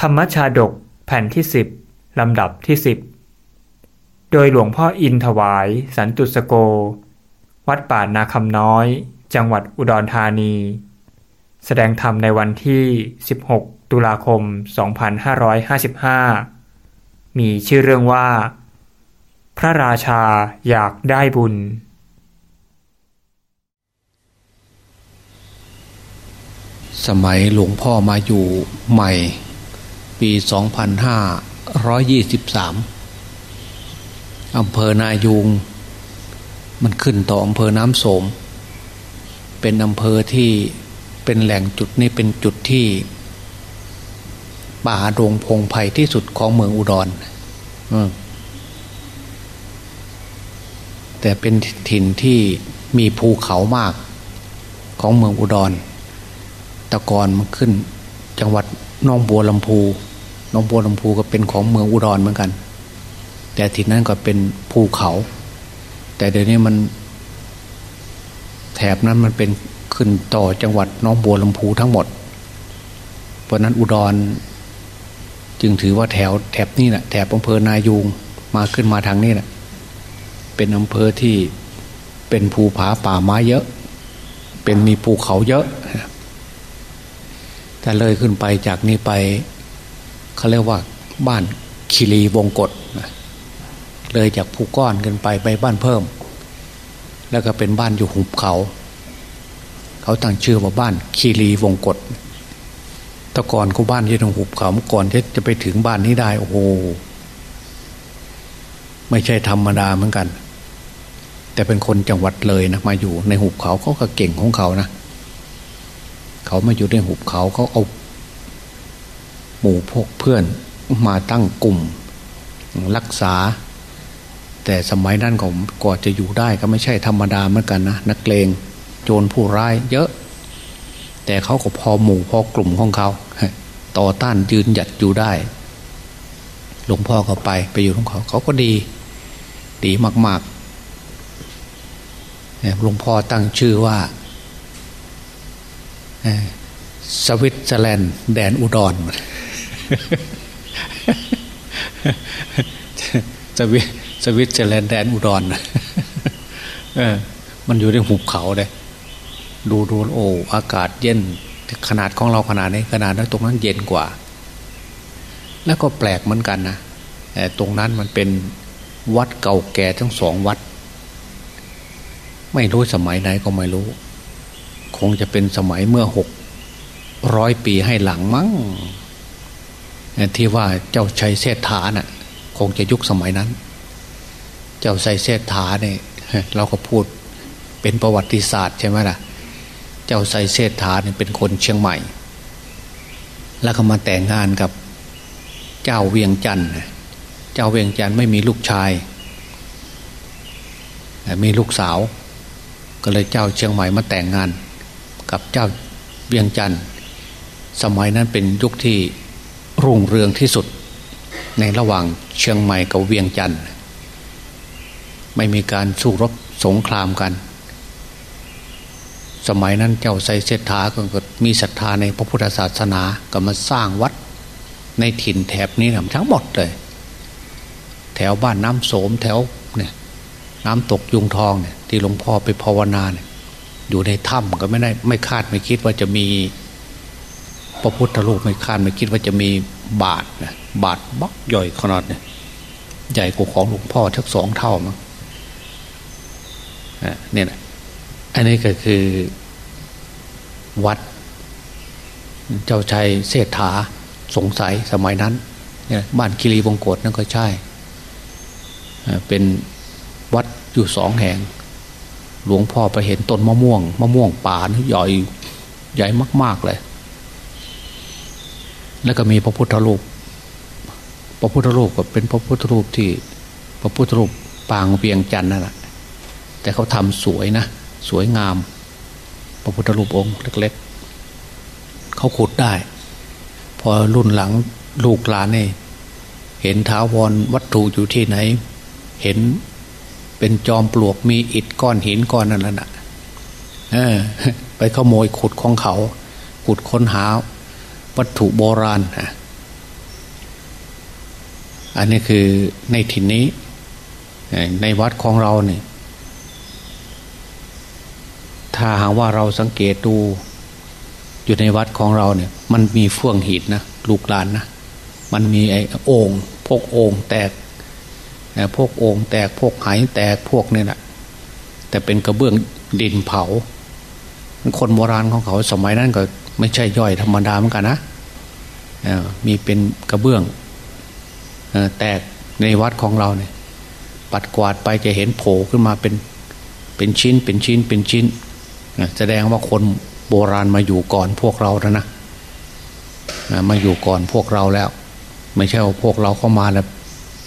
ธรรมชาดกแผ่นที่สิบลำดับที่สิบโดยหลวงพ่ออินถวายสันตุสโก วัดป่านาคำน้อย จังหวัดอุดรธานี แสดงธรรมในวันที่ 16 ตุลาคม 2555 มีชื่อเรื่องว่า พระราชาอยากได้บุญ สมัยหลวงพ่อมาอยู่ใหม่ ปี 2523 อำเภอนายูง มันขึ้นต่ออำเภอน้ำโสม เป็นอำเภอที่เป็นแหล่งจุดนี้เป็นจุดที่ป่าโรงพงไพ่ที่สุดของเมืองอุดรอแต่เป็นถิ่นที่มีภูเขามากของเมืองอุดร ตะกอนมันขึ้นจังหวัดน้องบัวลำพู น้องบัวลำพูก็เป็นของเมืองอุดรเหมือนกัน แต่ทีนั้นก็เป็นภูเขา แต่เดี๋ยวนี้มัน แถบนั้นมันเป็นขึ้นต่อจังหวัดน้องบัวลำพูทั้งหมด เพราะนั้นอุดร จึงถือว่าแถวแถบนี้แหละแถบอำเภอนายูงมาขึ้นมาทางนี้แหละเป็นอำเภอที่เป็นภูผาป่าไม้เยอะ เป็นมีภูเขาเยอะแต่เลยขึ้นไปจากนี้ไป เขาเรียกว่าบ้านคีรีวงกฏเลยจากภูก้อนกันไปไปบ้านเพิ่ม แล้วก็เป็นบ้านอยู่หุบเขา เขาตั้งชื่อว่าบ้านคีรีวงกฏตะก่อนเขาบ้านที่ตรงหุบเขาเมื่อก่อนที่จะไปถึงบ้านนี้ได้โอ้โหไม่ใช่ธรรมดาเหมือนกัน แต่เป็นคนจังหวัดเลยนะมาอยู่ในหุบเขาเขาก็เก่งของเขานะเขามาอยู่ในหุบเขาเขาเอา หมู่พวกเพื่อนมาตั้งกลุ่มรักษา แต่สมัยนั้นของก่อจะอยู่ได้ก็ไม่ใช่ธรรมดาเหมือนกันนะนักเลงโจรผู้ร้ายเยอะ แต่เขาก็พอหมู่พอกลุ่มของเขาต่อต้านยืนหยัดอยู่ได้ หลวงพ่อเขาไปไปอยู่ของเขาเขาก็ดี ดีมากๆหลวงพ่อตั้งชื่อว่าสวิตเซอร์แลนด์แดนอุดร สวิสวิตเซแลนด์แดนอุดรเออ มันอยู่ในหุบเขาเลยดูดูโอ้อากาศเย็น ขนาดของเราขนาดนี้ขนาดนั้นตรงนั้นเย็นกว่า แล้วก็แปลกเหมือนกันนะแต่ตรงนั้นมันเป็นวัดเก่าแก่ทั้งสองวัด ไม่รู้สมัยไหนก็ไม่รู้ คงจะเป็นสมัยเมื่อหกร้อยปีให้หลังมั้ง ที่ว่าเจ้าชัยเศรษฐาน่ะคงจะยุคสมัยนั้น เจ้าชัยเศรษฐาเนี่ยเราก็พูดเป็นประวัติศาสตร์ใช่ไหมล่ะ เจ้าชัยเศรษฐาเนี่ยเป็นคนเชียงใหม่ แล้วก็มาแต่งงานกับเจ้าเวียงจันทร์เจ้าเวียงจันทร์ไม่มีลูกชาย มีลูกสาว ก็เลยเจ้าเชียงใหม่มาแต่งงานกับเจ้าเวียงจันทร์สมัยนั้นเป็นยุคที่ รุ่งเรืองที่สุด ในระหว่างเชียงใหม่กับเวียงจันทร์ไม่มีการสู้รบสงครามกัน สมัยนั้นเจ้าไซเซธาก็มีศรัทธาในพระพุทธศาสนาก็มาสร้างวัดในถิ่นแถบนี้ทั้งหมดเลย แถวบ้านน้ำโสมแถวเนี่ยน้ำตกยุงทองเนี่ยที่หลวงพ่อไปภาวนาเนี่ยอยู่ในถ้ำก็ไม่ได้ไม่คาดไม่คิดว่าจะมี พระพุทธรูปไม่คาดไม่คิดว่าจะมีบาทนะบาทบักใหญ่ขนาดเนี่ยใหญ่กว่าของหลวงพ่อทักสองเท่ามั้งเนี่ยนะอันนี้ก็คือวัด เจ้าชัยเศรษฐาสงสัยสมัยนั้นเนี่ยบ้านคิรีวงกฏนั่นก็ใช่ เป็นวัดอยู่สองแห่ง หลวงพ่อไปเห็นต้นมะม่วง มะม่วงป่าใหญ่ใหญ่มาก ๆ เลย แล้วก็มีพระพุทธรูป พระพุทธรูปก็เป็นพระพุทธรูปที่พระพุทธรูปปางเวียงจันทร์นั่นแหละแต่เขาทำสวยนะ สวยงาม พระพุทธรูปองค์เล็ก ๆ เขาขุดได้ พอรุ่นหลังลูกหลานเนี่เห็นท้าวรวัตถุอยู่ที่ไหน เห็นเป็นจอมปลวกมีอิฐก้อนหินก้อนนั่นแหละไปขโมยขุดของเขา ขุดค้นหา วัตถุโบราณ อันนี้คือในถิ่นนี้ ในวัดของเราเนี่ยถ้าหากว่าเราสังเกตดูอยู่ในวัดของเราเนี่ย มันมีเฟื่องหินนะลูกหลานนะมันมีไอ้โอ่งพวกโอ่งแตกพวกโอ่งแตกพวกไหแตกพวกเนี่ยแหละแต่เป็นกระเบื้องดินเผา คนโบราณของเขาสมัยนั้นก็ไม่ใช่ย่อยธรรมดาเหมือนกันนะ มีเป็นกระเบื้องแตกในวัดของเราเนี่ย ปัดกวาดไปจะเห็นโผล่ขึ้นมาเป็นเป็นชิ้นเป็นชิ้นเป็นชิ้นแสดงว่าคนโบราณมาอยู่ก่อนพวกเราแล้วนะมาอยู่ก่อนพวกเราแล้ว ไม่ใช่ว่าพวกเราเข้ามาแล้ว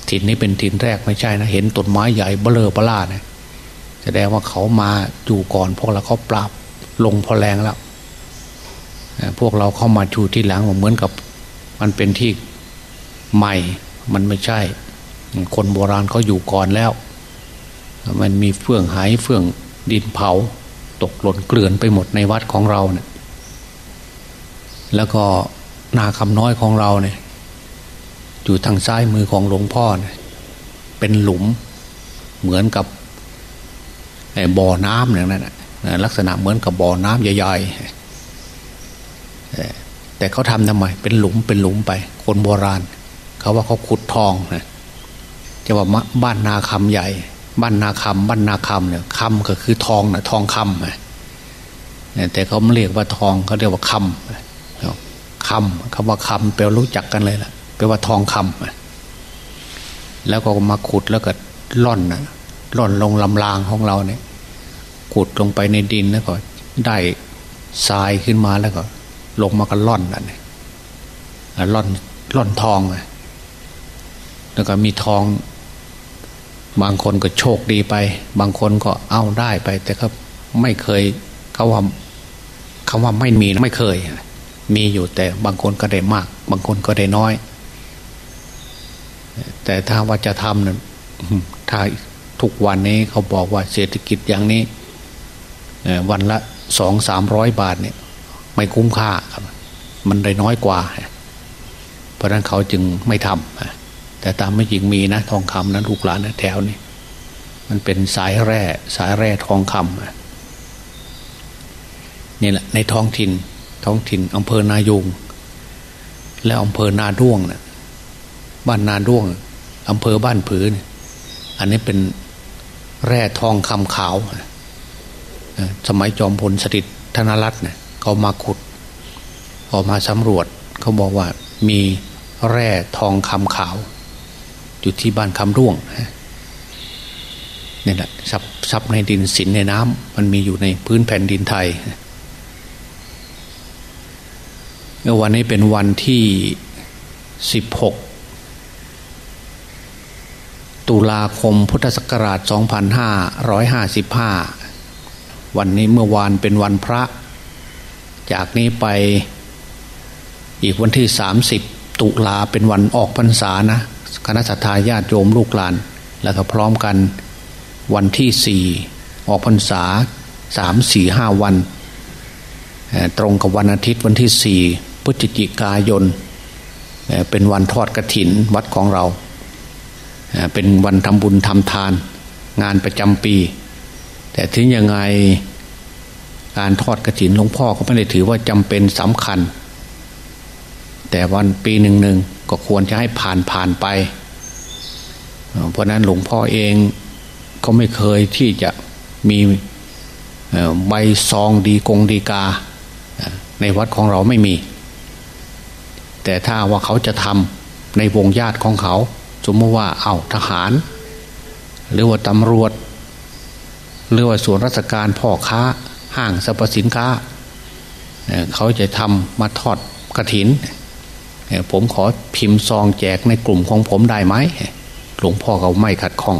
ถิ่นนี้เป็นถิ่นแรกไม่ใช่นะเห็นต้นไม้ใหญ่เบลอปลาดนะแสดงว่าเขามาอยู่ก่อน พวกเราเขาปราบลงพอแรงแล้วพวกเราเข้ามาชูที่หลังเหมือนกับ มันเป็นที่ใหม่ มันไม่ใช่ คนโบราณเขาอยู่ก่อนแล้ว มันมีเฟื่องหายเฟื่องดินเผา ตกหล่นเกลื่อนไปหมดในวัดของเราเนี่ยแล้วก็นาคำน้อยของเราเนี่ย อยู่ทางซ้ายมือของหลวงพ่อเนี่ยเป็นหลุมเหมือนกับบ่อน้ำอย่างนั้นลักษณะเหมือนกับบ่อน้ำใหญ่ๆ แต่เขาทำทำไม เป็นหลุมเป็นหลุมไป คนโบราณ เขาว่าเขาขุดทองนะจะว่าบ้านนาคำใหญ่ บ้านนาคำบ้านนาคำเนี่ยคำก็คือทองนะทองคำนะแต่เขาไม่เรียกว่าทองเขาเรียกว่าคำคำคำว่าคำแปลรู้จักกันเลยล่ะแปลว่าทองคำแล้วก็มาขุดแล้วก็ล่อนนะล่อนลงลำรางของเราเนี่ยขุดลงไปในดินแล้วก็ได้ทรายขึ้นมาแล้วก็ ลงมาก็ล่อนนั่นล่อนล่อนทองไงแล้วก็มีทอง บางคนก็โชคดีไป บางคนก็เอาได้ไป แต่ก็ไม่เคยเขาว่าคำว่าไม่มีไม่เคย มีอยู่แต่บางคนก็ได้มาก บางคนก็ได้น้อย แต่ถ้าว่าจะทำเนี่ยถ้าทุกวันนี้เขาบอกว่าเศรษฐกิจอย่างนี้วันละสองสามร้อยบาทเนี่ย ไม่คุ้มค่าครับ มันได้น้อยกว่า เพราะนั้นเขาจึงไม่ทำแต่ตามไม่จริงมีนะ ทองคำนะลูกหลานนะแถวนี้มันเป็นสายแร่สายแร่ทองคำนี่แหละ ในท้องถิ่น ท้องถิ่นอำเภอนายุง และอำเภอนาด้วงนะบ้านนาด้วงอำเภอบ้านผืออันนี้เป็นแร่ทองคำขาว สมัยจอมพลสฤษดิ์ธนรัตน์เนี่ย เขามาขุดออกมาสำรวจ เขาบอกว่ามีแร่ทองคำขาว อยู่ที่บ้านคำร่วงนี่แหละซับซับในดินสินในน้ำมันมีอยู่ในพื้นแผ่นดินไทยวันนี้เป็นวันที่สิบหกตุลาคมพุทธศักราช 2555 วันนี้เมื่อวานเป็นวันพระ จากนี้ไปอีกวันที่ 30 ตุลาเป็นวันออกพรรษานะคณะสัตยาญาติโยมลูกหลาน แล้วก็พร้อมกันวันที่สี่ออกพรรษาสามสี่ห้าวัน ตรงกับวันอาทิตย์วันที่สี่พฤศจิกายน เป็นวันทอดกระถินวัดของเรา เป็นวันทำบุญทำทานงานประจำปี แต่ถึงยังไง การทอดกระถินหลวงพ่อก็ไม่ได้ถือว่าจำเป็นสำคัญ แต่วันปีหนึ่งหนึ่งก็ควรจะให้ผ่านผ่านไป เพราะนั้นหลวงพ่อเองก็ไม่เคยที่จะมีใบซองดีกงดีกา ในวัดของเราไม่มี แต่ถ้าว่าเขาจะทำในวงญาติของเขา สมมติว่าเอาทหาร หรือว่าตำรวจ หรือว่าส่วนราชการพ่อค้า ห้างสรรพสินค้า เขาจะทำมาทอดกระถิน ผมขอพิมพ์ซองแจกในกลุ่มของผมได้ไหมหลวงพ่อเขาไม่ขัดข้อง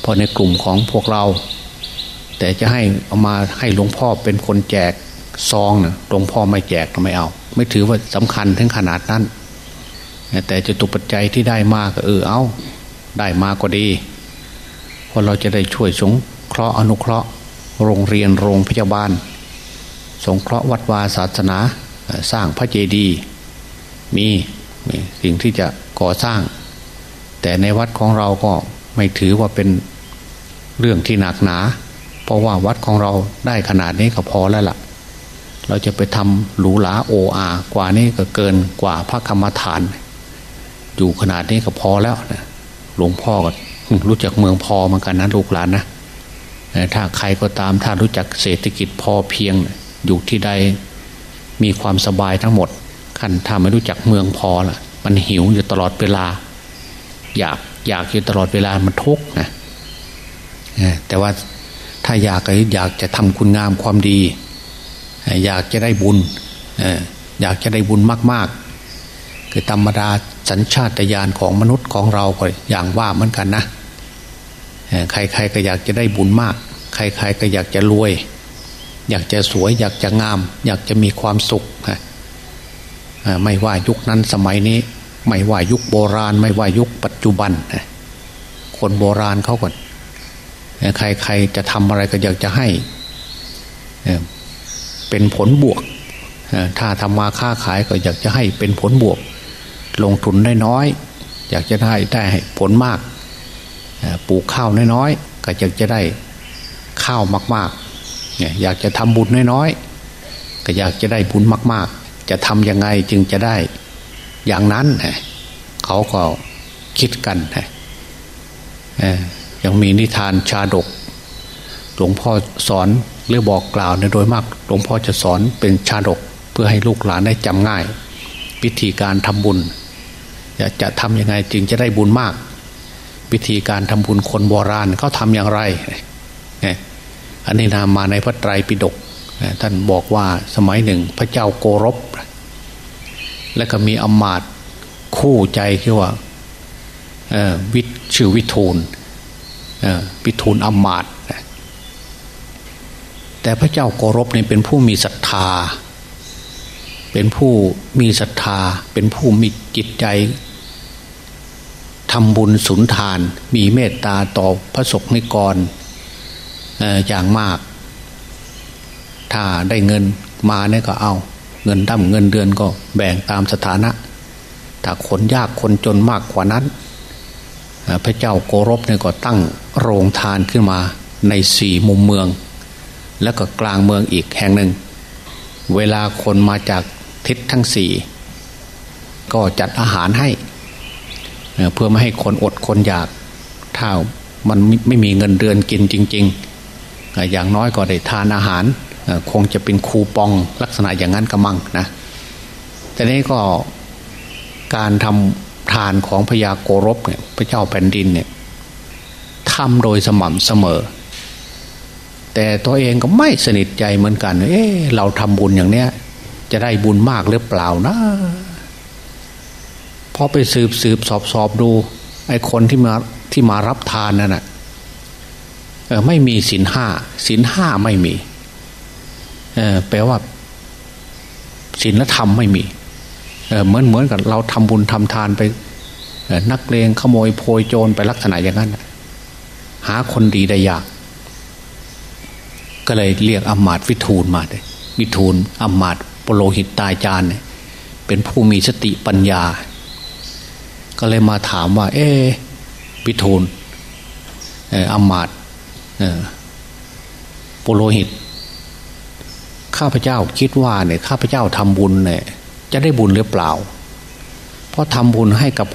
เพราะในกลุ่มของพวกเรา แต่จะให้เอามาให้หลวงพ่อเป็นคนแจกซองนะหลวงพ่อไม่แจกไม่เอา ไม่ถือว่าสำคัญถึงขนาดนั้น แต่จะตุปัจจัยที่ได้มาก็เออเอาได้มากก็ดีเพราะเราจะได้ช่วยสงเคราะห์อนุเคราะห์ โรงเรียนโรงพยาบาล สงเคราะห์วัดวาศาสนาสร้างพระเจดีย์มีสิ่งที่จะก่อสร้าง แต่ในวัดของเราก็ไม่ถือว่าเป็นเรื่องที่หนักหนา เพราะว่าวัดของเราได้ขนาดนี้ก็พอแล้วละ่ะ เราจะไปทำหรูหราโออากว่านี้ก็เกินกว่าพระกรรมฐาน อยู่ขนาดนี้ก็พอแล้วนะหลวงพ่อก็รู้จักเมืองพอเหมือนกันนะลูกหลานนะ ถ้าใครก็ตามถ้ารู้จักเศรษฐกิจพอเพียงอยู่ที่ใดมีความสบายทั้งหมดขั้นถ้าไม่รู้จักเมืองพอล่ะ มันหิวอยู่ตลอดเวลา อยากอยากอยู่ตลอดเวลามันทุกข์นะแต่ว่าถ้าอยากอยากจะทำคุณงามความดี อยากจะได้บุญอยากจะได้บุญมาก ๆ คือธรรมดาสัญชาตญาณของมนุษย์ของเราก็อย่างว่าเหมือนกันนะใครๆก็อยากจะได้บุญมาก ใครๆก็อยากจะรวย อยากจะสวย อยากจะงาม อยากจะมีความสุขไม่ว่ายุคนั้นสมัยนี้ ไม่ว่ายุคโบราณ ไม่ว่ายุคปัจจุบันคนโบราณเขาก่อนใครๆจะทำอะไรก็อยากจะให้เป็นผลบวก ถ้าทำมาค้าขายก็อยากจะให้เป็นผลบวก ลงทุนได้น้อยอยากจะได้ได้ผลมาก ปลูกข้าวน้อยๆก็อยากจะได้ ข้าวมากๆเนี่ยอยากจะทำบุญน้อยๆ ก็อยากจะได้บุญมาก ๆ จะทำยังไงจึงจะได้อย่างนั้นเขาก็คิดกันยังมีนิทานชาดก หลวงพ่อสอนหรือบอกกล่าวในโดยมาก หลวงพ่อจะสอนเป็นชาดกเพื่อให้ลูกหลานได้จำง่าย วิธีการทำบุญจะทำยังไงจึงจะได้บุญมาก วิธีการทำบุญคนโบราณเขาทำอย่างไร อันนี้นามาในพระไตรปิฎกท่านบอกว่าสมัยหนึ่งพระเจ้าโกรบ และก็มีอมาตคู่ใจคือว่าวิชื่อวิทูลวิทูลอมาตแต่พระเจ้าโกรบเนี่ยเป็นผู้มีศรัทธา เป็นผู้มีศรัทธา เป็นผู้มีจิตใจทำบุญสุนทาน มีเมตตาต่อพระสงฆ์นิกร อย่างมาก ถ้าได้เงินมาเนี่ยก็เอา เงินดำเงินเดือนก็แบ่งตามสถานะถ้าคนยากคนจนมากกว่านั้น พระเจ้าโกรบเนี่ยก็ตั้งโรงทานขึ้นมาในสี่มุมเมือง แล้วก็กลางเมืองอีกแห่งหนึ่ง เวลาคนมาจากทิศทั้งสี่ก็จัดอาหารให้ เพื่อไม่ให้คนอดคนอยากถ้ามันไม่มีเงินเดือนกินจริง ๆ อย่างน้อยก็ได้ทานอาหาร คงจะเป็นคูปองลักษณะอย่างนั้นกระมังนะแต่นี้ก็การทำทานของพญาโกรบเนี่ยพระเจ้าแผ่นดินเนี่ยทำโดยสม่ำเสมอ แต่ตัวเองก็ไม่สนิทใจเหมือนกัน เอ๊เราทำบุญอย่างเนี้ยจะได้บุญมากหรือเปล่านะพอไปสืบสืบสอบสอบดูไอ้คนที่มาที่มารับทานนั่นแหะ ไม่มีสินห้าสินห้าไม่มีแปลว่าศีลธรรมไม่มีเหมือนเหมือนกับเราทำบุญทำทานไปนักเลงขโมยโพยโจรไปลักษณะอย่างนั้นหาคนดีได้ยาก ก็เลยเรียกอมาตวิทูลมาเลยวิทูลอมาตปโลหิตตายจานเนี่ยเป็นผู้มีสติปัญญา ก็เลยมาถามว่า เอ๊พิทูลออมาต ปุโรหิต ข้าพเจ้าคิดว่าเนี่ยข้าพเจ้าทำบุญเนี่ย จะได้บุญหรือเปล่า เพราะทำบุญให้กับ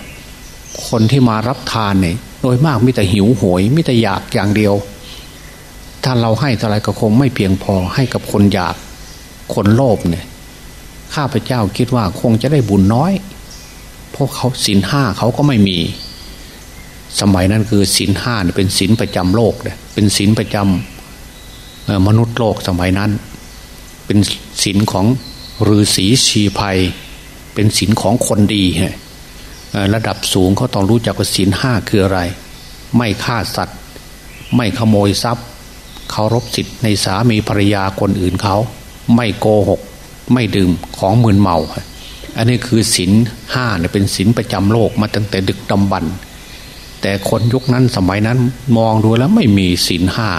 คนที่มารับทานเนี่ยโดยมากมิแต่หิวโหยมิแต่อยากอย่างเดียว ถ้าเราให้เท่าไรก็คงไม่เพียงพอให้กับคนอยากคนโลภเนี่ย ข้าพเจ้าคิดว่าคงจะได้บุญน้อย เพราะเขาศีลห้าเขาก็ไม่มี สมัยนั้นคือศีลห้าเป็นศีลประจำโลกเนี่ยเป็นศีลประจำมนุษย์โลกสมัยนั้น เป็นศีลของฤาษีชีภัย เป็นศีลของคนดีระดับสูงเขาต้องรู้จักว่าศีลห้าคืออะไร ไม่ฆ่าสัตว์ ไม่ขโมยทรัพย์เคารพสิทธิ์ในสามีภรรยาคนอื่นเขา ไม่โกหก ไม่ดื่มของมึนเมา อันนี้คือศีลห้าเนี่ยเป็นศีลประจำโลกมาตั้งแต่ดึกดำบรร แต่คนยุคนั้นสมัยนั้นมองดูแล้วไม่มีศีลห้า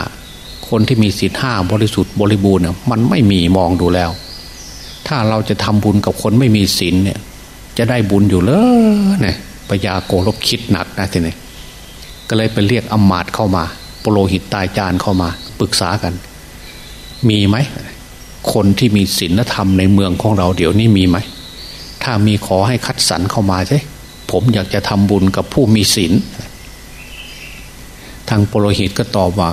คนที่มีศีลห้าบริสุทธิ์บริบูรณ์เนี่ยมันไม่มีมองดูแล้ว ถ้าเราจะทำบุญกับคนไม่มีศีลเนี่ย จะได้บุญอยู่เลยเนี่ยพญาโกรบคิดหนักนะทีนี้ก็เลยไปเรียกอมาตเข้ามาปโลหิตตายจานเข้ามาปรึกษากัน มีไหมคนที่มีศีลธรรมในเมืองของเราเดี๋ยวนี้มีไหมถ้ามีขอให้คัดสรรเข้ามาใช่ผมอยากจะทำบุญกับผู้มีศีลางปโลหิตก็ตอบว่า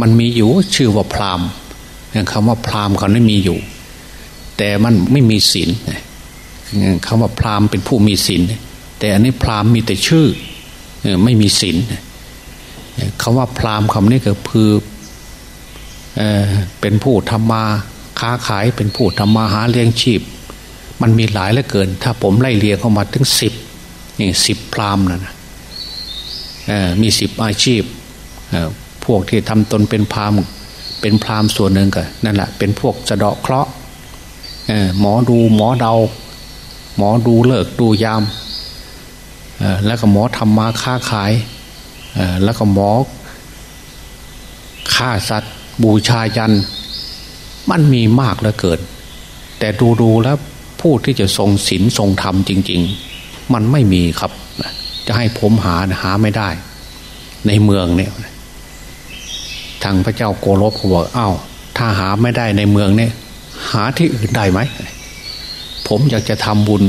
มันมีอยู่ชื่อว่าพราหมณ์คำว่าพราหมณ์เขาไม่มีอยู่ แต่มันไม่มีศีลคำว่าพราหมณ์เป็นผู้มีศีลแต่อันนี้พราหมณ์มีแต่ชื่อไม่มีศีลคำว่าพราหมณ์คำนี้ก็คือเอเป็นผู้ทำมาค้าขายเป็นผู้ทำมาหาเลี้ยงชีพ มันมีหลายเหลือเกิน ถ้าผมไล่เรียงเข้ามาถึงสิบนี่สิบพราหมณ์นะ มีสิบอาชีพพวกที่ทำตนเป็นพราหมณ์เป็นพราหมณ์ส่วนหนึ่งก็นั่นแหละเป็นพวกสะเดาะเคราะห์หมอดูหมอเดา หมอดูเลิกดูยามแล้วก็หมอทำมาค้าขายแล้วก็หมอฆ่าสัตว์ บูชายัน มันมีมากเหลือเกิน แต่ดูดูแล้วผู้ที่จะทรงศีลทรงธรรมจริง ๆ มันไม่มีครับ จะให้ผมหาหาไม่ได้ ในเมืองเนี่ยทางพระเจ้าโกรบเขาบอกอ้าวถ้าหาไม่ได้ในเมืองเนี่ย หาที่อื่นได้ไหมผมอยากจะทำบุญ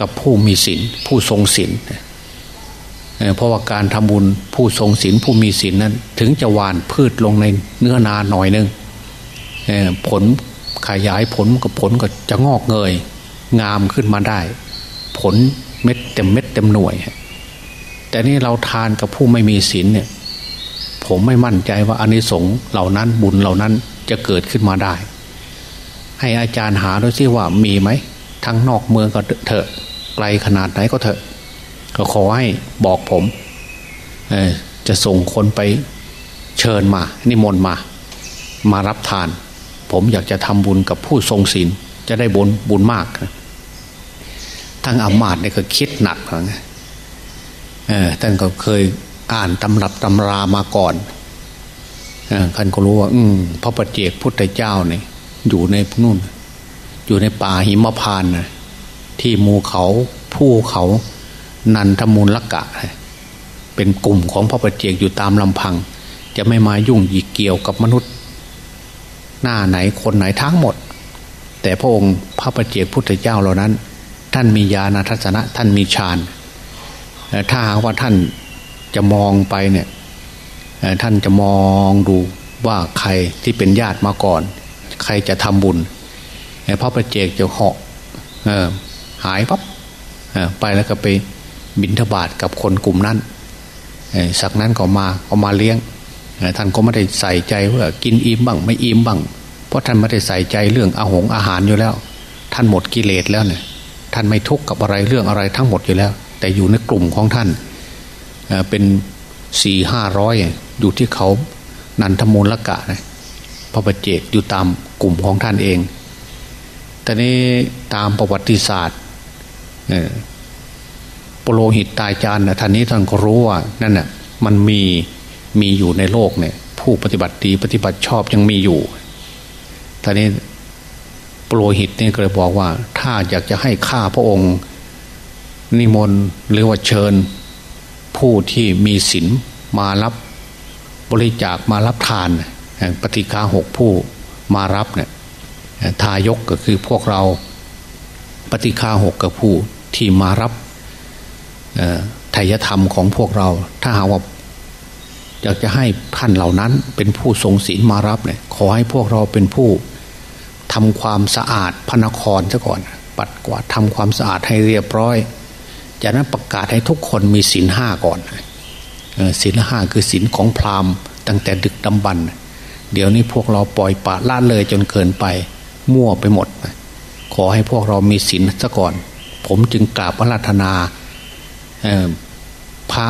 กับผู้มีศีลผู้ทรงศีลเพราะว่าการทำบุญผู้ทรงศีลผู้มีศีลนั้น ถึงจะหวานพืชลงในเนื้อนาหน่อยนึงผลขยายผลกับผลก็จะงอกเงย งามขึ้นมาได้ ผลเม็ดเต็มเม็ดเต็มหน่วย แต่นี่เราทานกับผู้ไม่มีศีลเนี่ย ผมไม่มั่นใจว่าอานิสงส์เหล่านั้นบุญเหล่านั้นจะเกิดขึ้นมาได้ ให้อาจารย์หาด้วยซิว่ามีไหมทั้งนอกเมืองก็เถอะไกลขนาดไหนก็เถอะ ก็ขอให้บอกผมจะส่งคนไปเชิญมา นิมนต์มา มารับทาน ผมอยากจะทำบุญกับผู้ทรงศีลจะได้บุญบุญมาก ทั้งอามาตย์เนี่ยก็คิดหนักนะ ท่านก็เคยอ่านตำรับตำรามาก่อนท่านก็รู้ว่า อืพระปฏิเจกพุทธเจ้าเนี่ยอยู่ในนู่น อยู่ในป่าหิมพานนะที่มูเขาผู้เขานันทมูลละกะ เป็นกลุ่มของพระปฏิเจกอยู่ตามลำพัง จะไม่มายุ่งยีเกี่ยวกับมนุษย์ หน้าไหนคนไหนทั้งหมด แต่พระองค์พระปฏิเจกพุทธเจ้าเหล่านั้น ท่านมีญาณทัศนะ ท่านมีฌาน ถ้าหากว่าท่านจะมองไปเนี่ยท่านจะมองดูว่าใครที่เป็นญาติมาก่อน ใครจะทำบุญพระประเจกจะเหาะหายปั๊บไปแล้วก็ไปบินทบาทกับคนกลุ่มนั้นสักนั้นก็มาเอามาเลี้ยงท่านก็ไม่ได้ใส่ใจว่ากินอิ่มบ้างไม่อิ่มบ้าง เพราะท่านไม่ได้ใส่ใจเรื่องอาหงอาหารอยู่แล้ว ท่านหมดกิเลสแล้วเนี่ยท่านไม่ทุกข์กับอะไรเรื่องอะไรทั้งหมดอยู่แล้ว แต่อยู่ในกลุ่มของท่านเป็นสี่ห้าร้อยอยู่ที่เขานันทมูลละกะนะพระประเจกอยู่ตามกลุ่มของท่านเองแต่นี้ตามประวัติศาสตร์ปโลหิตตายจานนะท่านนี้ท่านก็รู้ว่านั่นน่ะมันมีมีอยู่ในโลกเนี่ย ผู้ปฏิบัติดีปฏิบัติชอบยังมีอยู่ท่านนี้ปโลหิตนี่ก็เลยบอกว่า ถ้าอยากจะให้ข้าพระองค์ นิมนต์หรือว่าเชิญ ผู้ที่มีศีลมารับบริจาคมารับทานปฏิฆาหกผู้มารับเนี่ยทายกก็คือพวกเราปฏิฆาหกกับผู้ที่มารับทายธรรมของพวกเรา ถ้าหากว่าอยากจะให้ท่านเหล่านั้น เป็นผู้ทรงศีลมารับเนี่ยขอให้พวกเราเป็นผู้ทำความสะอาดพระนครซะก่อน ปัดกวาดทำความสะอาดให้เรียบร้อย จากนั้นประกาศให้ทุกคนมีศีลห้าก่อนศีลห้าคือศีลของพราหมณ์ ตั้งแต่ดึกดำบรรเดี๋ยวนี้พวกเราปล่อยปะละเลยจนเกินไป มั่วไปหมด ขอให้พวกเรามีศีลซะก่อน ผมจึงกราบพระราธนาพระ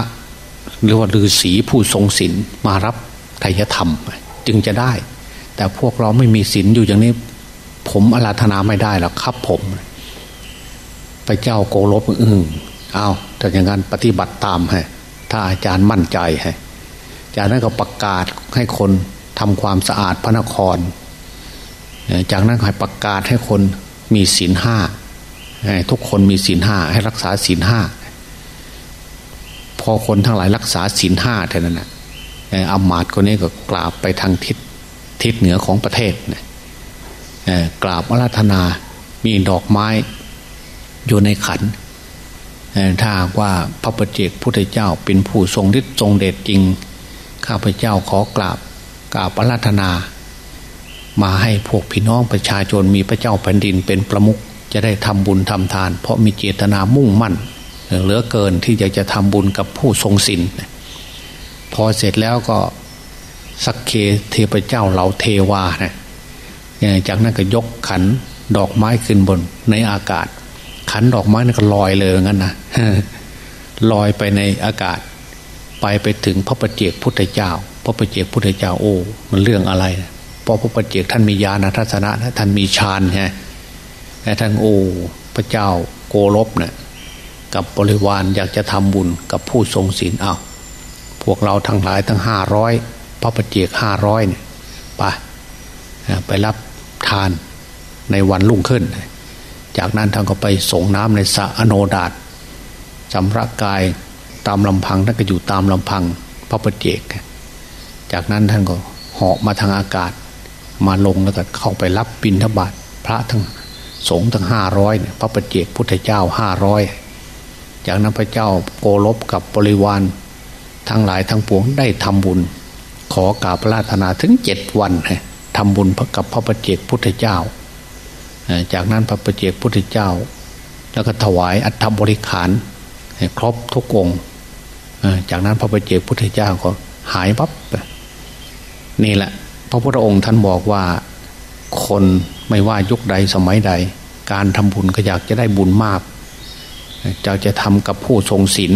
หรือว่าฤาษีผู้ทรงศีลมารับไตยธรรม จึงจะได้ แต่พวกเราไม่มีศีลอยู่อย่างนี้ ผมอาราธนาไม่ได้หรอกครับผม พระเจ้าโกรบอึ้ง เอาแต่อย่างนั้นปฏิบัติตามฮะถ้าอาจารย์มั่นใจฮะจากนั้นก็ประกาศให้คนทำความสะอาดพระนคร จากนั้นให้ประกาศให้คนมีศีลห้าทุกคนมีศีลห้าให้รักษาศีลห้าพอคนทั้งหลายรักษาศีลห้าเท่านั้นนะอามาตย์คนนี้ก็กราบไปทางทิศทิศเหนือของประเทศนะกราบอาราธนามีดอกไม้อยู่ในขัน ถ้าว่าพระประเจกพุทธเจ้าเป็นผู้ทรงฤทธิ์ทรงเดชจริง ข้าพเจ้าขอกราบกราบอาราธนา มาให้พวกพี่น้องประชาชนมีพระเจ้าแผ่นดินเป็นประมุขจะได้ทำบุญทำทาน เพราะมีเจตนามุ่งมั่น เหลือเกินที่อยากจะทำบุญกับผู้ทรงศีลพอเสร็จแล้วก็สักเคเทพเจ้าเหล่าเทวานะจากนั้นก็ยกขันดอกไม้ขึ้นบนในอากาศ ขันดอกไม้นั่นก็ลอยเลยงั้นนะลอยไปในอากาศ ไปไปถึงพระประเจกพุทธเจ้า พระประเจกพุทธเจ้าโอ้มันเรื่องอะไรเพราะพระประเจกท่านมีญาณทัศนะท่านมีฌานไงท่านโอ้พระเจ้าโกรบเนะี่ยกับบริวารอยากจะทำบุญกับผู้ทรงศีลเอาพวกเราทั้งหลายทั้งห้าร้อยพระประเจกห้าร้อยเนี่ยไปไปรับทานในวันรุ่งขึ้น จากนั้นท่านก็ไปส่งน้ำในสระอโนดาตสำระกายตามลำพังท่านก็อยู่ตามลำพังพระประเจก จากนั้นท่านก็เหาะมาทางอากาศ มาลงแล้วก็เข้าไปรับบิณฑบาตพระทั้งสงฆ์ทั้งห้าร้อยพระประเจกพุทธเจ้าห้าร้อยจากนั้นพระเจ้าโกลบกับบริวารทั้งหลายทั้งปวงได้ทำบุญ ขอกราบราธนาถึงเจ็ดวันทำบุญกับพระประเจกพุทธเจ้า จากนั้นพระประเจกพุทธเจ้า แล้วก็ถวายอัฐบริขารครบทุกองจากนั้นพระประเจกพุทธเจ้าก็หายปั๊บนี่แหละ พระพุทธองค์ท่านบอกว่าคนไม่ว่ายุคใดสมัยใด การทำบุญก็อยากจะได้บุญมากจะจะทำกับผู้ทรงศีล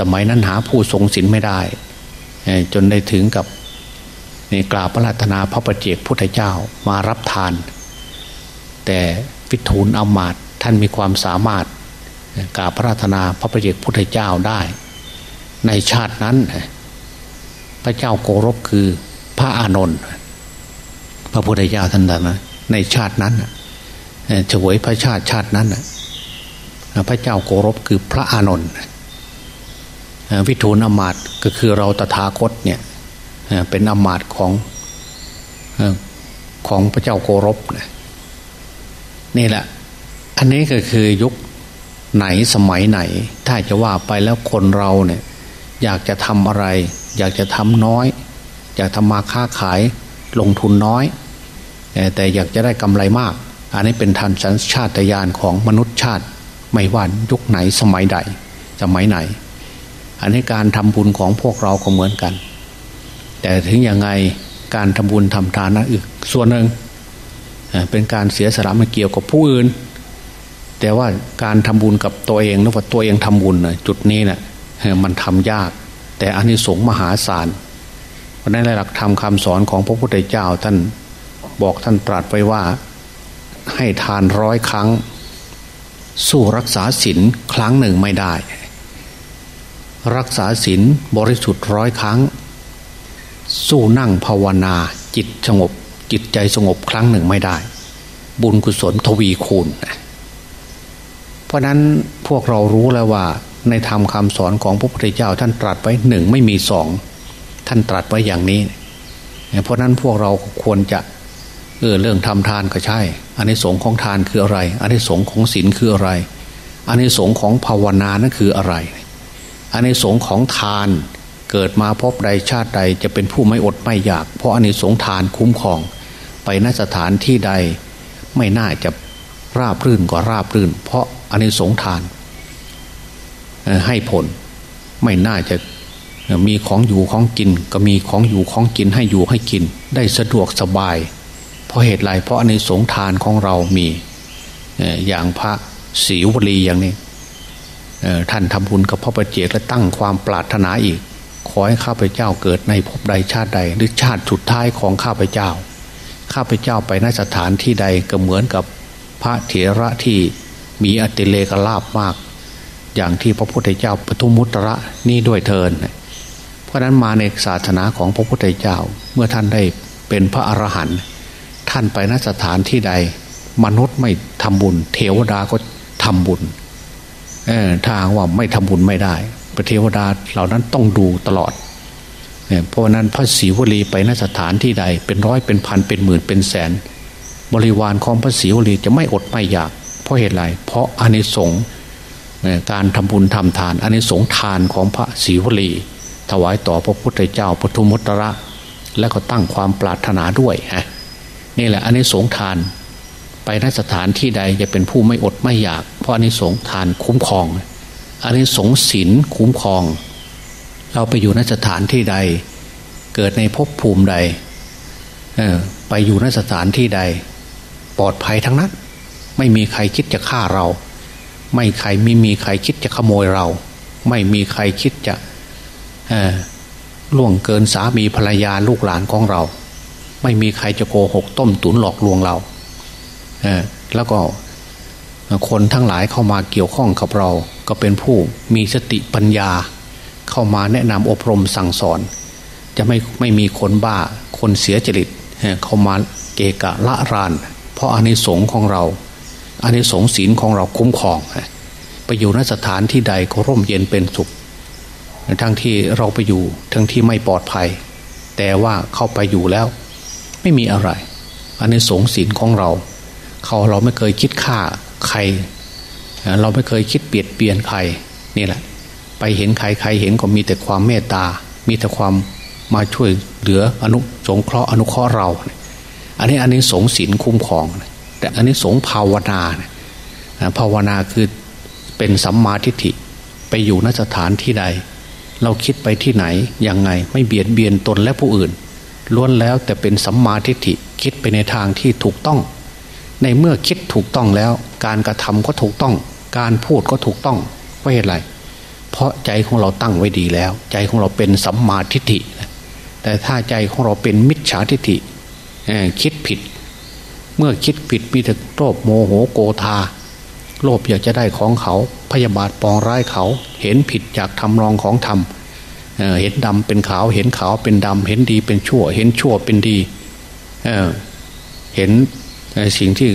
สมัยนั้นหาผู้ทรงศีลไม่ได้ จนได้ถึงกับในกราบพระราธนาพระประเจกพุทธเจ้ามารับทาน แต่พิทูลอามาตท่านมีความสามารถกาพระราธนาพระประเจกพุทธเจ้าได้ ในชาตินั้น พระเจ้าโกรบคือพระอานนท์พระพุทธเจ้าท่านนั้นในชาตินั้นเฉวยพระชาติชาตินั้นพระเจ้าโกรบคือพระอานนท์วิทูลอมาตก็คือเราตถาคตเนี่ยเป็นอมาตของของพระเจ้าโกรบนี่ นี่แหละ อันนี้ก็คือยุคไหนสมัยไหน ถ้าจะว่าไปแล้วคนเราเนี่ย อยากจะทำอะไร อยากจะทำน้อย อยากทำมาค้าขายลงทุนน้อย แต่อยากจะได้กำไรมาก อันนี้เป็นทันสัญชาตญาณของมนุษย์ชาติ ไม่ว่ายุคไหนสมัยใด สมัยไหน อันนี้การทำบุญของพวกเราก็เหมือนกัน แต่ถึงยังไงการทำบุญทำทานนั้นอีกส่วนหนึ่ง เป็นการเสียสละมาเกี่ยวกับผู้อื่น แต่ว่าการทำบุญกับตัวเองนะว่าตัวเองทำบุญนะจุดนี้นะ่ะมันทำยาก แต่อันนี้สงมหาศาลเพราะนั้นหลักธรรมคาสอนของพระพุทธเจ้าท่านบอกท่านตรัสไว้ว่า ให้ทานร้อยครั้ง สู้รักษาศีลครั้งหนึ่งไม่ได้ รักษาศีลบริสุทธิ์ร้อยครั้ง สู้นั่งภาวนาจิตสงบ จิตใจสงบครั้งหนึ่งไม่ได้ บุญกุศลทวีคูณ เพราะนั้นพวกเรารู้แล้วว่า ในธรรมคำสอนของพระพุทธเจ้าท่านตรัสไว้หนึ่งไม่มีสองท่านตรัสไว้อย่างนี้ เพราะนั้นพวกเราควรจะเออเรื่องทำทานก็ใช่อันนี้สงของทานคืออะไรอันนี้สงของศีลคืออะไรอันนี้สงของภาวนานั่นคืออะไรอันนี้สงของทานเกิดมาพบใดชาติใดจะเป็นผู้ไม่อดไม่อยาก เพราะอันนี้สงทานคุ้มครอง ไปนสถานที่ใด ไม่น่าจะราบรื่นกว่าราบรื่น เพราะอันนี้สงทาน ให้ผลไม่น่าจะมีของอยู่ของกิน ก็มีของอยู่ของกินให้อยู่ให้กิน ได้สะดวกสบาย เพราะเหตุไรเพราะในสงทานของเรามีอย่างพระศรีวลีอย่างนี้ท่านทำบุญกับพระประเจกและตั้งความปรารถนาอีก ขอให้ข้าพเจ้าเกิดในภพใดชาติใดหรือชาติสุดท้ายของข้าพเจ้า ข้าพเจ้าไปนสถานที่ใดก็เหมือนกับพระเถระที่มีอติเลกลาบมาก อย่างที่พระพุทธเจ้าปทุมุตระนี่ด้วยเทินเพราะนั้นมาในศาสนาของพระพุทธเจ้าเมื่อท่านได้เป็นพระอรหันต์ท่านไปนสถานที่ใด มนุษย์ไม่ทำบุญ เทวดาก็ทำบุญถ้าว่าไม่ทำบุญไม่ได้พระเทวดาเหล่านั้นต้องดูตลอด เพราะนั้นพระศรีวลีไปนสถานที่ใด เป็นร้อยเป็นพันเป็นหมื่นเป็นแสน บริวารของพระศรีวลีจะไม่อดไม่อยาก เพราะเหตุไรเพราะอานิสงส์การทำบุญทำทานอานิสงส์ทานของพระศรีวลี ถวายต่อพระพุทธเจ้าปทุมุตระ และก็ตั้งความปรารถนาด้วยฮะนี่แหละอานิสงส์ทาน ไปนสถานที่ใดจะเป็นผู้ไม่อดไม่อยาก เพราะอานิสงส์ทานคุ้มครองอานิสงส์ศีลคุ้มครอง เราไปอยู่นสถานที่ใด เกิดในภพภูมิใดไปอยู่นสถานที่ใด ปลอดภัยทั้งนั้น ไม่มีใครคิดจะฆ่าเรา ไม่ใครไม่มีใครคิดจะขโมยเรา ไม่มีใครคิดจะล่วงเกินสามีภรรยาลูกหลานของเรา ไม่มีใครจะโกหกต้มตุ๋นหลอกลวงเราแล้วก็คนทั้งหลายเข้ามาเกี่ยวข้องกับเรา ก็เป็นผู้มีสติปัญญา เข้ามาแนะนำอบรมสั่งสอน จะไม่ไม่มีคนบ้าคนเสียจริตเข้ามาเกกะละราน เพราะอานิสงส์ของเราอานิสงส์ศีลของเราคุ้มครองไปอยู่นสถานที่ใดก็ร่มเย็นเป็นสุขทั้งที่เราไปอยู่ทั้งที่ไม่ปลอดภัย แต่ว่าเข้าไปอยู่แล้ว ไม่มีอะไรอานิสงส์ศีลของเรา เขาเราไม่เคยคิดฆ่าใคร เราไม่เคยคิดเปียดเปลี่ยนใครนี่แหละ ไปเห็นใครใครเห็นก็มีแต่ความเมตตา มีแต่ความมาช่วยเหลืออนุสงเคราะห์อนุเคราะห์เรา อันนี้อันนี้สงสินคุ้มครอง แต่อันนี้สงภาวนาภาวนาคือเป็นสัมมาทิฏฐิไปอยู่นสถานที่ใด เราคิดไปที่ไหนยังไงไม่เบียดเบียนตนและผู้อื่นล้วนแล้วแต่เป็นสัมมาทิฏฐิคิดไปในทางที่ถูกต้อง ในเมื่อคิดถูกต้องแล้ว การกระทำก็ถูกต้อง การพูดก็ถูกต้องเพราะเหตุไร เพราะใจของเราตั้งไว้ดีแล้ว ใจของเราเป็นสัมมาทิฏฐิแต่ถ้าใจของเราเป็นมิจฉาทิฏฐิคิดผิด เมื่อคิดผิดมีแต่โลภโมโหโกธาโลภอยากจะได้ของเขา พยาบาทปองร้ายเขา เห็นผิดจากทำรองของธรรมเห็นดำเป็นขาว เห็นขาวเป็นดำ เห็นดีเป็นชั่ว เห็นชั่วเป็นดีเเห็นสิ่งที่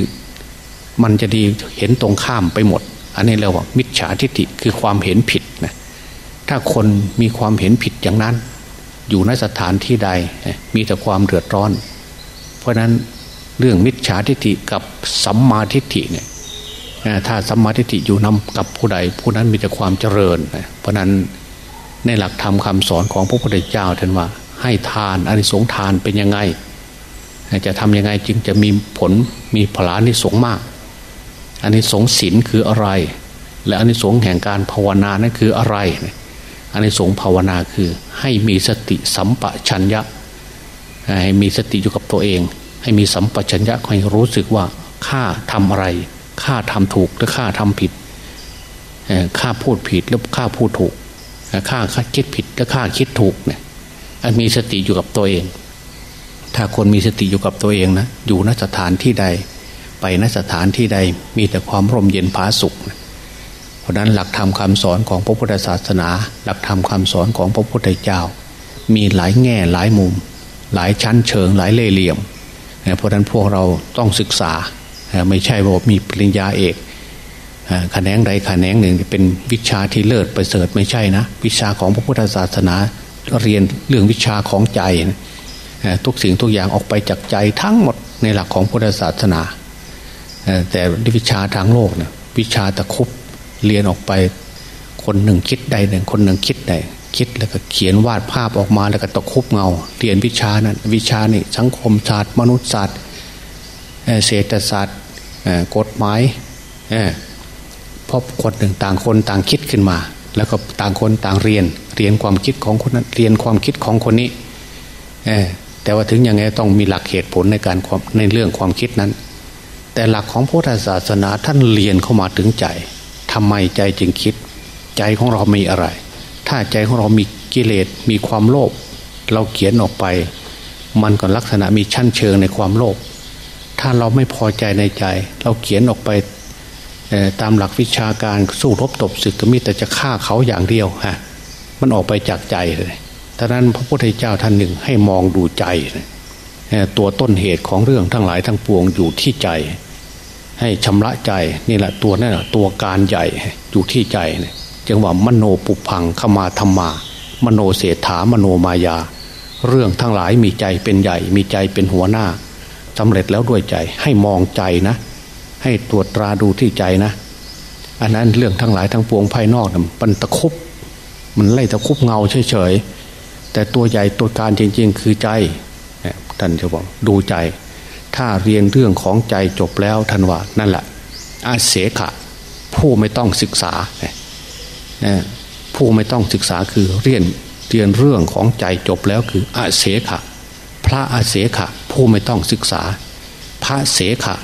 มันจะดีเห็นตรงข้ามไปหมด อันนี้เรียกว่ามิจฉาทิฏฐิคือความเห็นผิดนะถ้าคนมีความเห็นผิดอย่างนั้น อยู่ในสถานที่ใดมีแต่ความเดือดร้อน เพราะนั้นเรื่องมิจฉาทิฏฐิกับสัมมาทิฏฐิเนี่ยถ้าสัมมาทิฏฐิอยู่นำกับผู้ใด ผู้นั้นมีแต่ความเจริญ เพราะนั้นในหลักธรรมคาสอนของพระพุทธเจ้าท่านว่า ให้ทานอนิสงทานเป็นยังไง จะทำยังไงจึงจะมีผลมีผลานิสงมาก อันนี้สงสินคืออะไร และอันนี้สงแห่งการภาวนานั่นคืออะไรอันนี้สงภาวนาคือให้มีสติสัมปชัญญะให้มีสติอยู่กับตัวเอง ให้มีสัมปชัญญะให้รู้สึกว่าข้าทำอะไรข้าทำถูกหรือข้าทำผิดข้าพูดผิดหรือข้าพูดถูกข้าคิดผิดหรือข้าคิดถูกเนี่ยมีสติอยู่กับตัวเอง ถ้าคนมีสติอยู่กับตัวเองนะอยู่นสถานที่ใด ไปนสถานที่ใดมีแต่ความร่มเย็นผาสุข เพราะนั้นหลักธรรมคาสอนของพระพุทธศาสนา หลักธรรมคาสอนของพระพุทธเจ้า มีหลายแง่หลายมุม หลายชั้นเชิงหลายเล่เหลี่ยม เพราะนั้นพวกเราต้องศึกษาไม่ใช่ว่ามีปริญญาเอกแขนงใดแขนงหนึ่งเป็นวิชาที่เลิศประเสริฐไม่ใช่นะ วิชาของพระพุทธศาสนาเรียนเรื่องวิชาของใจ ทุกสิ่งทุกอย่างออกไปจากใจทั้งหมดในหลักของพุทธศาสนา แต่วิชาทางโลกเนี่ยวิชาตะคุบเรียนออกไป คนหนึ่งคิดใดหนึ่งคนหนึ่งคิดใดคิดแล้วก็เขียนวาดภาพออกมาแล้วก็ตะคุบเงา เรียนวิชานั้นวิชานี่สังคมศาสตร์ มนุษยศาสตร์เศรษฐศาสตร์กฎหมายพราะคนหนึ่งต่างคนต่างคิดขึ้นมา แล้วก็ต่างคนต่างเรียน เรียนความคิดของคนนั้นเรียนความคิดของคนนี้แต่ว่าถึงยังไงต้องมีหลักเหตุผลในการในเรื่องความคิดนั้น แต่หลักของพุทธศาสนาท่านเรียนเข้ามาถึงใจทำไมใจจึงคิด ใจของเรามีอะไร ถ้าใจของเรามีกิเลสมีความโลภเราเขียนออกไป มันก็ลักษณะมีชั้นเชิงในความโลภถ้าเราไม่พอใจในใจ เราเขียนออกไปตามหลักวิชาการสู้รบตบศึกก็มีแต่จะฆ่าเขาอย่างเดียวฮะมันออกไปจากใจเลยท่านั้นพระพุทธเจ้าท่านหนึ่งให้มองดูใจ ตัวต้นเหตุของเรื่องทั้งหลายทั้งปวงอยู่ที่ใจ ให้ชำระใจนี่แหละตัวนั่นแหละตัวการใหญ่อยู่ที่ใจเนี่ยจึงว่ามโนปุพังขมาธรรมา มโนเศรษฐามโนมายา เรื่องทั้งหลายมีใจเป็นใหญ่ มีใจเป็นหัวหน้าสำเร็จแล้วด้วยใจให้มองใจนะ ให้ตรวจตราดูที่ใจนะ อันนั้นเรื่องทั้งหลายทั้งปวงภายนอกมันตะคุบมันไล่ตะคุบเงาเฉยๆแต่ตัวใหญ่ตัวการจริง ๆ คือใจท่านจะบอกดูใจ ถ้าเรียนเรื่องของใจจบแล้วท่านว่านั่นแหละอาเสขะ ผู้ไม่ต้องศึกษาผู้ไม่ต้องศึกษาคือเรียนเรียนเรื่องของใจจบแล้วคืออาเสขะ พระอาเสขะ ผู้ไม่ต้องศึกษา พระเสขะ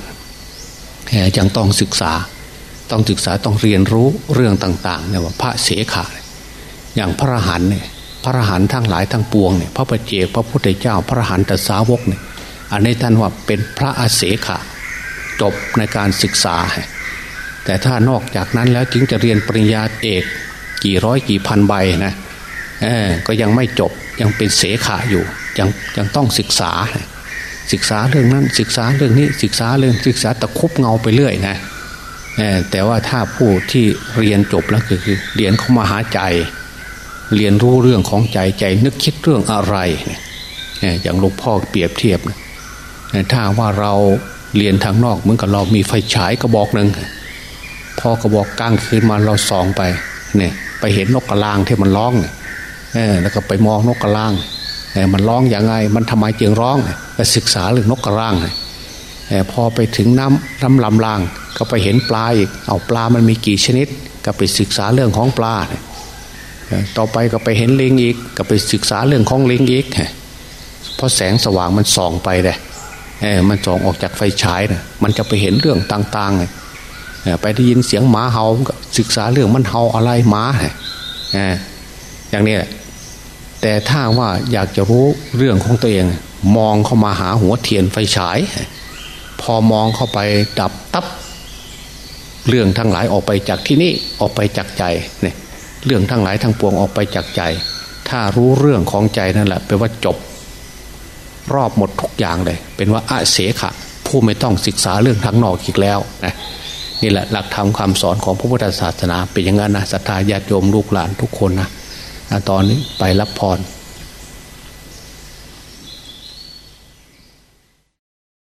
ยังต้องศึกษา ต้องศึกษาต้องเรียนรู้เรื่องต่างๆเนี่ยว่าพระเสขะ อย่างพระหันเนี่ยพระหันทั้งหลายทั้งปวงเนี่ยพระปเจกพระพุทธเจ้า พระหันตสาวกเนี่ย อันนี้ท่านว่าเป็นพระอาเสขะจบในการศึกษา แต่ถ้านอกจากนั้นแล้วจึงจะเรียนปริญญาเอกกี่ร้อยกี่พันใบนะก็ยังไม่จบยังเป็นเสขะอยู่ยังยังต้องศึกษา ศึกษาเรื่องนั้นศึกษาเรื่องนี้ศึกษาเรื่องศึกษาตะคุบเงาไปเรื่อยนะแต่ว่าถ้าผู้ที่เรียนจบแล้วคือเรียนเข้ามาหาใจ เรียนรู้เรื่องของใจใจนึกคิดเรื่องอะไร อย่างหลวงพ่อเปรียบเทียบ ถ้าว่าเราเรียนทางนอกเหมือนกับเรามีไฟฉายกระบอกหนึ่งพอกระบอกกลางคืนมาเราส่องไปเนี่ยไปเห็นนกกระลางที่มันร้องเนี่ยแล้วก็ไปมองนกกระลางมันร้องอย่างไง มันทำไมจึงร้องก็ศึกษาเรื่องนกกระลางพอไปถึงน้ำน้ำลำลาง ก็ไปเห็นปลาอีกเอาปลามันมีกี่ชนิด ก็ไปศึกษาเรื่องของปลาต่อไปก็ไปเห็นลิงอีก ก็ไปศึกษาเรื่องของลิงอีกเพราะแสงสว่างมันส่องไปเลย มันส่องออกจากไฟฉายนะมันจะไปเห็นเรื่องต่างๆไปได้ยินเสียงหมาเห่าศึกษาเรื่องมันเห่าอะไรหมาอย่างนี้แหละแต่ถ้าว่าอยากจะรู้เรื่องของตัวเอง มองเข้ามาหาหัวเทียนไฟฉาย พอมองเข้าไปดับตับ เรื่องทั้งหลายออกไปจากที่นี่ออกไปจากใจเนี่ยเรื่องทั้งหลายทั้งปวงออกไปจากใจ ถ้ารู้เรื่องของใจนั่นแหละแปลว่าจบ รอบหมดทุกอย่างเลย เป็นว่าอาเสขะ ผู้ไม่ต้องศึกษาเรื่องทางนอกอีกแล้วนะนี่แหละหลักธรรมคำสอนของพระพุทธศาสนาเป็นอย่างนั้นนะศรัทธาญาติโยมลูกหลานทุกคนนะตอนนี้ไปรับพร